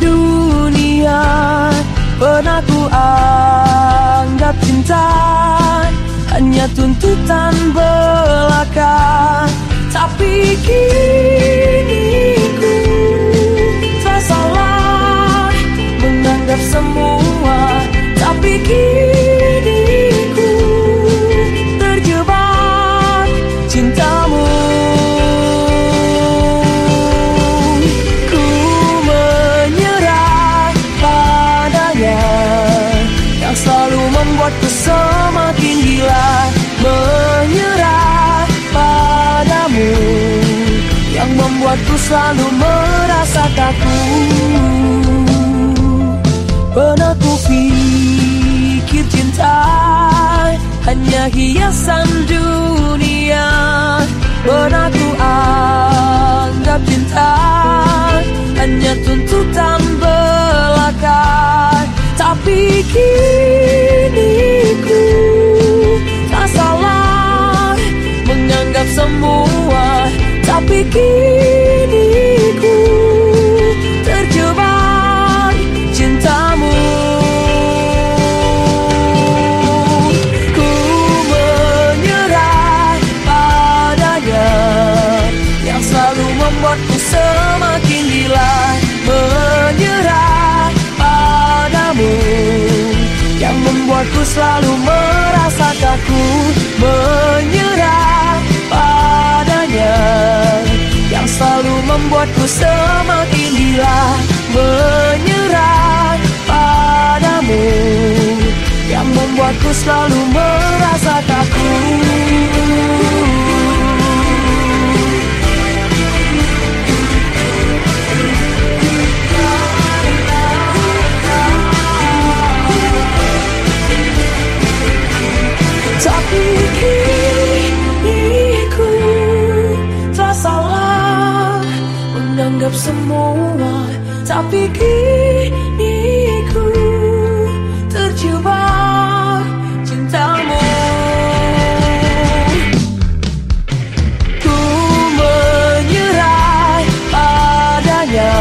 dunia. Pernah ku anggap cinta Hanya tuntutan belaka. Tapi kini membuatku semakin gila Menyerah padamu. Yang membuatku selalu merasa kaku Pernah ku pikir cinta Hanya hiasan dunia. Pernah ku anggap cinta Hanya tuntutan belaka. Tapi kini semua Tapi kini ku terjebak cintamu. Ku menyerah padanya Yang selalu membuatku semakin gila. Menyerah padamu Yang membuatku selalu merasa kaku membuatku semakin gila Menyerah padamu Yang membuatku selalu merasa kaku Menganggap semua Tapi kini ku terjebak cintamu. Ku menyerah padanya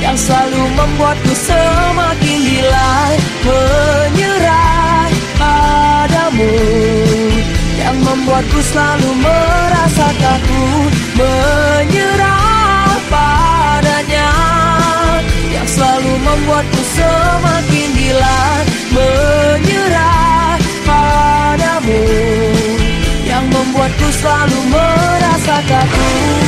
Yang selalu membuatku semakin gila. Menyerah padamu Yang membuatku selalu merasa kaku Menyerah padanya Yang selalu membuatku semakin gila Menyerah padamu Yang membuatku selalu merasa kaku